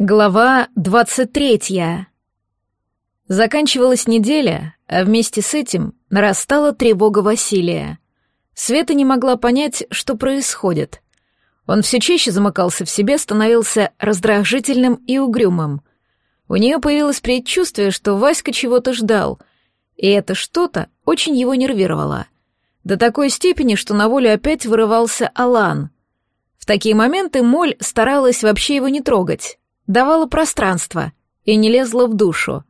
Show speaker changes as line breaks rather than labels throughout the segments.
Глава двадцать третья. Заканчивалась неделя, а вместе с этим нарастала тревога Василия. Света не могла понять, что происходит. Он все чаще замыкался в себе, становился раздражительным и угрюмым. У нее появилось предчувствие, что Васька чего-то ждал, и это что-то очень его нервировало. До такой степени, что на волю опять вырывался Алан. В такие моменты Моль старалась вообще его не трогать давала пространство и не лезла в душу.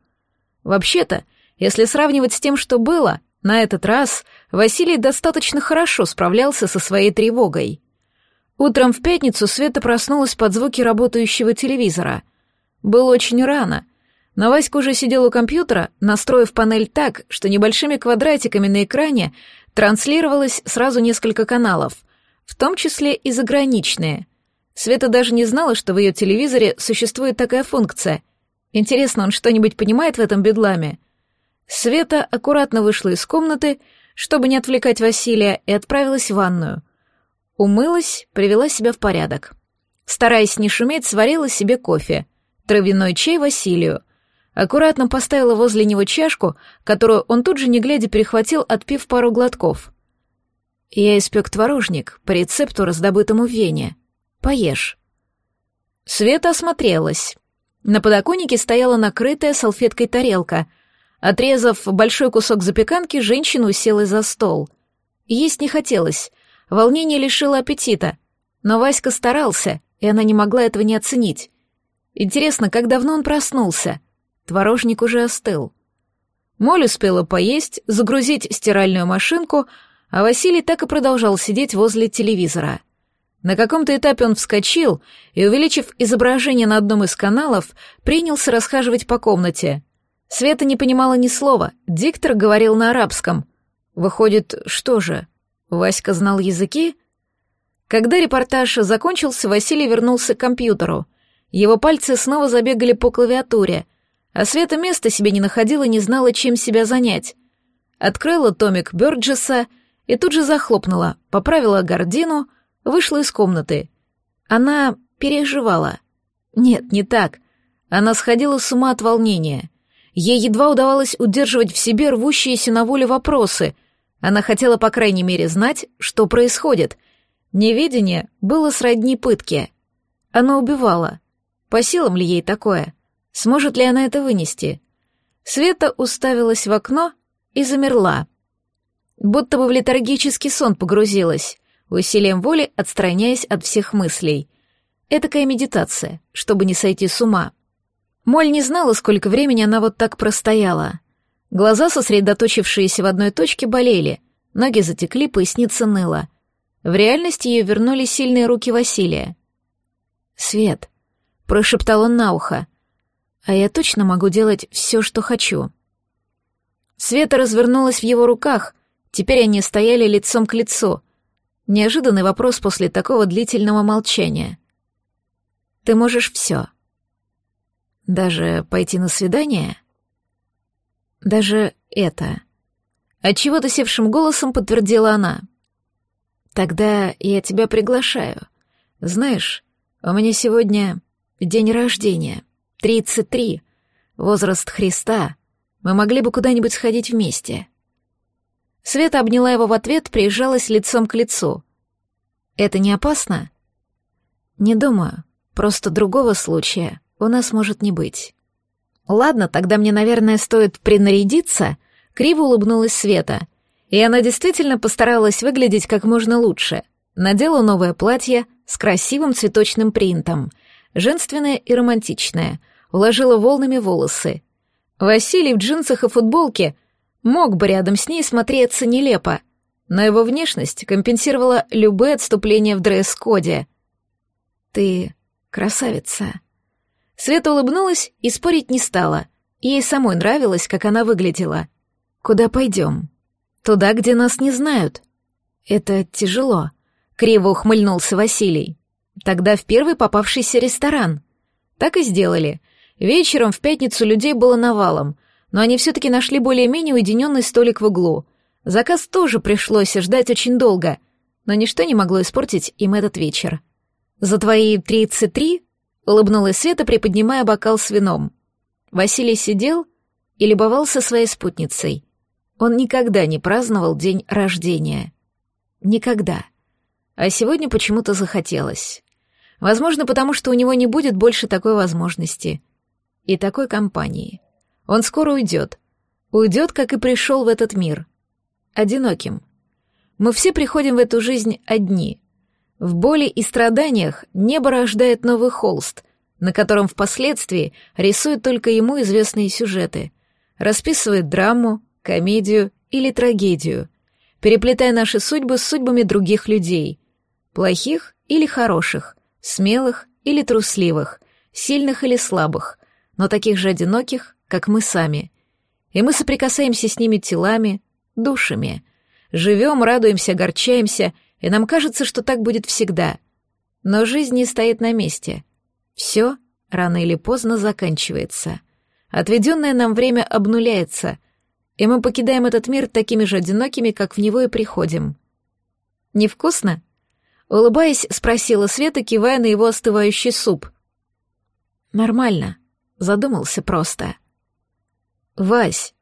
Вообще-то, если сравнивать с тем, что было, на этот раз Василий достаточно хорошо справлялся со своей тревогой. Утром в пятницу Света проснулась под звуки работающего телевизора. Было очень рано, но Васька уже сидел у компьютера, настроив панель так, что небольшими квадратиками на экране транслировалось сразу несколько каналов, в том числе и заграничные — Света даже не знала, что в ее телевизоре существует такая функция. Интересно, он что-нибудь понимает в этом бедламе? Света аккуратно вышла из комнаты, чтобы не отвлекать Василия, и отправилась в ванную. Умылась, привела себя в порядок. Стараясь не шуметь, сварила себе кофе. Травяной чай Василию. Аккуратно поставила возле него чашку, которую он тут же не глядя перехватил, отпив пару глотков. Я испек творожник по рецепту, раздобытому в Вене. Поешь». Света осмотрелась. На подоконнике стояла накрытая салфеткой тарелка. Отрезав большой кусок запеканки, женщина уселась за стол. Есть не хотелось. Волнение лишило аппетита. Но Васька старался, и она не могла этого не оценить. Интересно, как давно он проснулся? Творожник уже остыл. Моль успела поесть, загрузить стиральную машинку, а Василий так и продолжал сидеть возле телевизора — на каком-то этапе он вскочил и, увеличив изображение на одном из каналов, принялся расхаживать по комнате. Света не понимала ни слова, диктор говорил на арабском. Выходит, что же, Васька знал языки? Когда репортаж закончился, Василий вернулся к компьютеру. Его пальцы снова забегали по клавиатуре, а Света места себе не находила и не знала, чем себя занять. Открыла томик Бёрджеса и тут же захлопнула, поправила гордину — вышла из комнаты. Она переживала. Нет, не так. Она сходила с ума от волнения. Ей едва удавалось удерживать в себе рвущиеся на волю вопросы. Она хотела, по крайней мере, знать, что происходит. Неведение было сродни пытке. Она убивала. По силам ли ей такое? Сможет ли она это вынести? Света уставилась в окно и замерла. Будто бы в летаргический сон погрузилась усилием воли отстраняясь от всех мыслей. Этакая медитация, чтобы не сойти с ума. Моль не знала, сколько времени она вот так простояла. Глаза, сосредоточившиеся в одной точке, болели, ноги затекли, поясница ныла. В реальности ее вернули сильные руки Василия. «Свет», — прошептал он на ухо, — «а я точно могу делать все, что хочу». Света развернулась в его руках, теперь они стояли лицом к лицу — Неожиданный вопрос после такого длительного молчания. «Ты можешь все. Даже пойти на свидание?» «Даже это...» Отчего-то севшим голосом подтвердила она. «Тогда я тебя приглашаю. Знаешь, у меня сегодня день рождения, 33, возраст Христа. Мы могли бы куда-нибудь сходить вместе». Света обняла его в ответ, прижалась лицом к лицу. «Это не опасно?» «Не думаю. Просто другого случая у нас может не быть». «Ладно, тогда мне, наверное, стоит принарядиться», — криво улыбнулась Света. И она действительно постаралась выглядеть как можно лучше. Надела новое платье с красивым цветочным принтом, женственное и романтичное, уложила волнами волосы. Василий в джинсах и футболке — мог бы рядом с ней смотреться нелепо, но его внешность компенсировала любые отступления в дресс-коде. «Ты красавица». Света улыбнулась и спорить не стала. Ей самой нравилось, как она выглядела. «Куда пойдем?» «Туда, где нас не знают». «Это тяжело», — криво ухмыльнулся Василий. «Тогда в первый попавшийся ресторан». Так и сделали. Вечером в пятницу людей было навалом — но они все-таки нашли более-менее уединенный столик в углу. Заказ тоже пришлось ждать очень долго, но ничто не могло испортить им этот вечер. «За твои тридцать три?» — улыбнулась Света, приподнимая бокал с вином. Василий сидел и любовался своей спутницей. Он никогда не праздновал день рождения. Никогда. А сегодня почему-то захотелось. Возможно, потому что у него не будет больше такой возможности. И такой компании. Он скоро уйдет. Уйдет, как и пришел в этот мир. Одиноким. Мы все приходим в эту жизнь одни. В боли и страданиях небо рождает новый холст, на котором впоследствии рисует только ему известные сюжеты, расписывает драму, комедию или трагедию, переплетая наши судьбы с судьбами других людей, плохих или хороших, смелых или трусливых, сильных или слабых, но таких же одиноких, как мы сами. И мы соприкасаемся с ними телами, душами. Живем, радуемся, огорчаемся, и нам кажется, что так будет всегда. Но жизнь не стоит на месте. Все рано или поздно заканчивается. Отведенное нам время обнуляется, и мы покидаем этот мир такими же одинокими, как в него и приходим. «Невкусно?» Улыбаясь, спросила Света, кивая на его остывающий суп. «Нормально», — задумался просто. «Вась,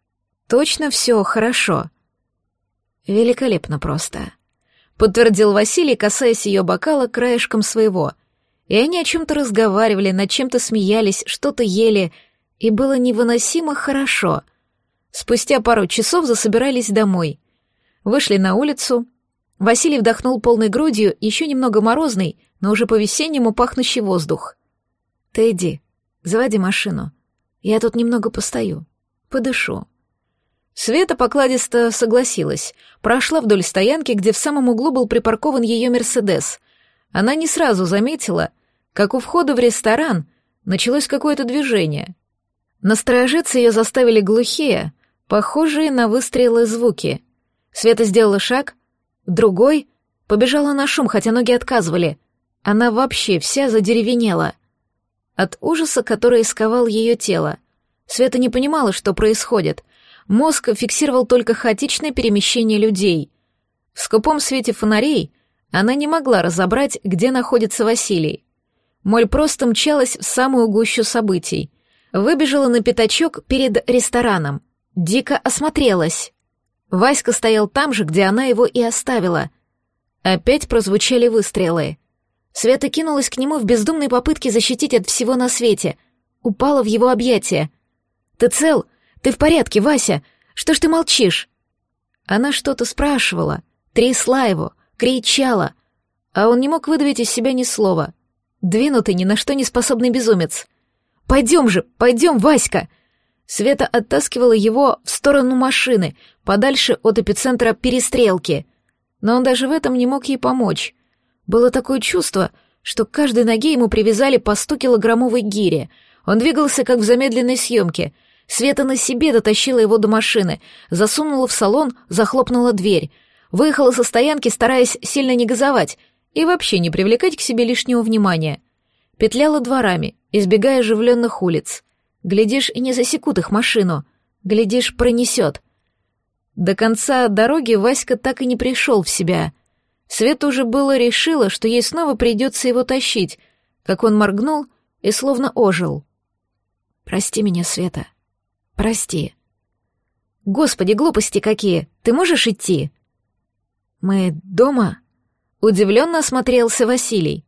точно все хорошо?» «Великолепно просто», — подтвердил Василий, касаясь ее бокала краешком своего. И они о чем-то разговаривали, над чем-то смеялись, что-то ели, и было невыносимо хорошо. Спустя пару часов засобирались домой. Вышли на улицу, Василий вдохнул полной грудью еще немного морозный, но уже по-весеннему пахнущий воздух. «Ты иди, заводи машину. Я тут немного постою, подышу». Света покладисто согласилась, прошла вдоль стоянки, где в самом углу был припаркован ее «Мерседес». Она не сразу заметила, как у входа в ресторан началось какое-то движение. Насторожиться ее заставили глухие, похожие на выстрелы звуки. Света сделала шаг, Другой побежала на шум, хотя ноги отказывали. Она вообще вся задеревенела. От ужаса, который исковал ее тело. Света не понимала, что происходит. Мозг фиксировал только хаотичное перемещение людей. В скупом свете фонарей она не могла разобрать, где находится Василий. Моль просто мчалась в самую гущу событий. Выбежала на пятачок перед рестораном. Дико осмотрелась. Васька стоял там же, где она его и оставила. Опять прозвучали выстрелы. Света кинулась к нему в бездумной попытке защитить от всего на свете. Упала в его объятия. «Ты цел? Ты в порядке, Вася? Что ж ты молчишь?» Она что-то спрашивала, трясла его, кричала, а он не мог выдавить из себя ни слова. Двинутый, ни на что не способный безумец. «Пойдем же, пойдем, Васька!» Света оттаскивала его в сторону машины, подальше от эпицентра перестрелки. Но он даже в этом не мог ей помочь. Было такое чувство, что к каждой ноге ему привязали по сто килограммовой гире. Он двигался, как в замедленной съемке. Света на себе дотащила его до машины, засунула в салон, захлопнула дверь. Выехала со стоянки, стараясь сильно не газовать и вообще не привлекать к себе лишнего внимания. Петляла дворами, избегая оживленных улиц. Глядишь, не засекут их машину. Глядишь, пронесет. До конца дороги Васька так и не пришел в себя. Света уже было решила, что ей снова придется его тащить, как он моргнул и словно ожил. «Прости меня, Света. Прости». «Господи, глупости какие! Ты можешь идти?» «Мы дома?» — удивленно осмотрелся Василий.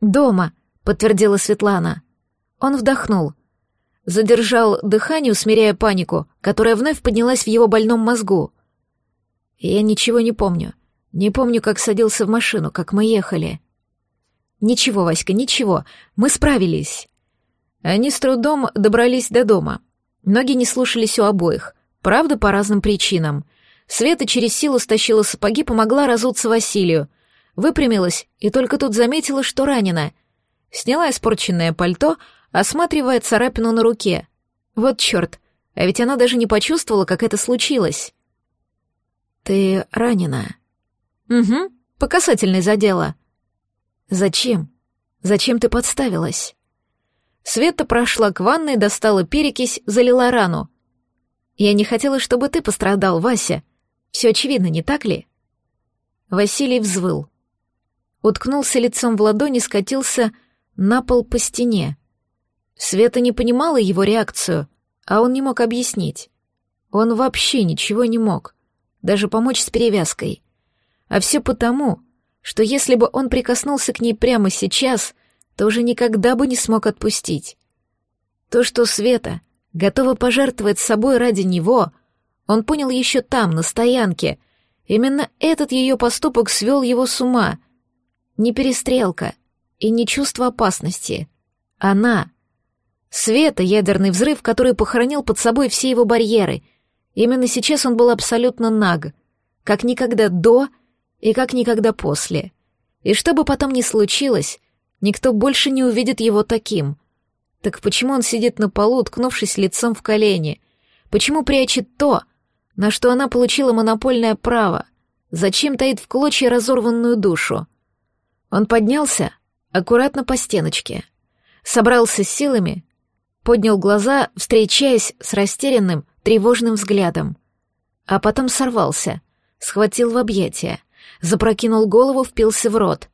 «Дома», — подтвердила Светлана. Он вдохнул — задержал дыхание, усмиряя панику, которая вновь поднялась в его больном мозгу. Я ничего не помню. Не помню, как садился в машину, как мы ехали. Ничего, Васька, ничего. Мы справились. Они с трудом добрались до дома. Ноги не слушались у обоих. Правда, по разным причинам. Света через силу стащила сапоги, помогла разуться Василию. Выпрямилась и только тут заметила, что ранена. Сняла испорченное пальто, осматривая царапину на руке. Вот черт, а ведь она даже не почувствовала, как это случилось. «Ты ранена?» «Угу, по касательной задела». «Зачем? Зачем ты подставилась?» Света прошла к ванной, достала перекись, залила рану. «Я не хотела, чтобы ты пострадал, Вася. Все очевидно, не так ли?» Василий взвыл. Уткнулся лицом в ладони, скатился на пол по стене. Света не понимала его реакцию, а он не мог объяснить. Он вообще ничего не мог, даже помочь с перевязкой. А все потому, что если бы он прикоснулся к ней прямо сейчас, то уже никогда бы не смог отпустить. То, что Света готова пожертвовать собой ради него, он понял еще там, на стоянке. Именно этот ее поступок свел его с ума. Не перестрелка и не чувство опасности. Она. Света — ядерный взрыв, который похоронил под собой все его барьеры. Именно сейчас он был абсолютно наг, как никогда до и как никогда после. И что бы потом ни случилось, никто больше не увидит его таким. Так почему он сидит на полу, уткнувшись лицом в колени? Почему прячет то, на что она получила монопольное право? Зачем таит в клочья разорванную душу? Он поднялся аккуратно по стеночке, собрался с силами, поднял глаза, встречаясь с растерянным, тревожным взглядом, а потом сорвался, схватил в объятия, запрокинул голову, впился в рот.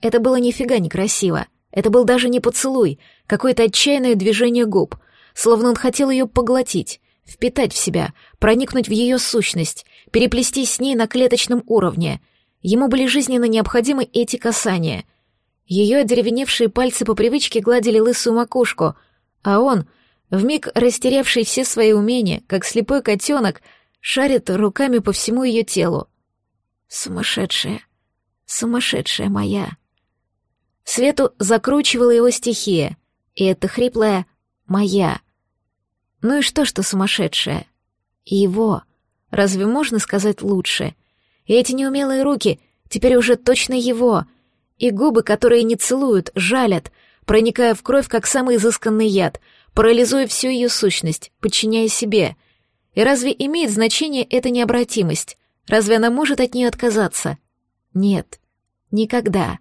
Это было нифига не красиво. Это был даже не поцелуй, какое-то отчаянное движение губ, словно он хотел ее поглотить, впитать в себя, проникнуть в ее сущность, переплестись с ней на клеточном уровне. Ему были жизненно необходимы эти касания. Ее одеревеневшие пальцы по привычке гладили лысую макушку, а он, вмиг растерявший все свои умения, как слепой котенок, шарит руками по всему ее телу. Сумасшедшая, сумасшедшая моя. Свету закручивала его стихия, и это хриплая «моя». Ну и что, что сумасшедшая? Его. Разве можно сказать лучше? И эти неумелые руки теперь уже точно его, и губы, которые не целуют, жалят, проникая в кровь, как самый изысканный яд, парализуя всю ее сущность, подчиняя себе. И разве имеет значение эта необратимость? Разве она может от нее отказаться? Нет, никогда.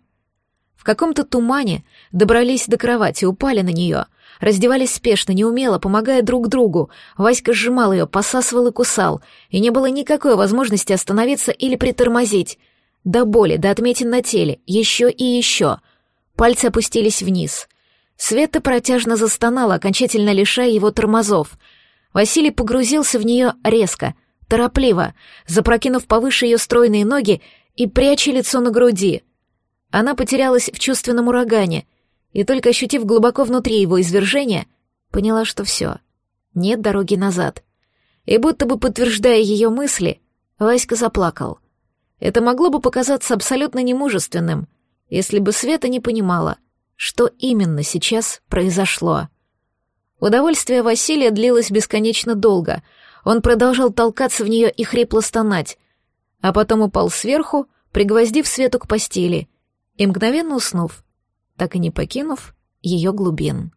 Каком-то тумане добрались до кровати, упали на нее, раздевались спешно, неумело, помогая друг другу. Васька сжимал ее, посасывал и кусал, и не было никакой возможности остановиться или притормозить. До боли, до отметин на теле, еще и еще. Пальцы опустились вниз. Света протяжно застонала, окончательно лишая его тормозов. Василий погрузился в нее резко — торопливо, запрокинув повыше ее стройные ноги и пряча лицо на груди. Она потерялась в чувственном урагане и, только ощутив глубоко внутри его извержения, поняла, что все, нет дороги назад. И будто бы подтверждая ее мысли, Васька заплакал. Это могло бы показаться абсолютно немужественным, если бы Света не понимала, что именно сейчас произошло. Удовольствие Василия длилось бесконечно долго — он продолжал толкаться в нее и хрипло стонать, а потом упал сверху, пригвоздив Свету к постели и мгновенно уснув, так и не покинув ее глубин.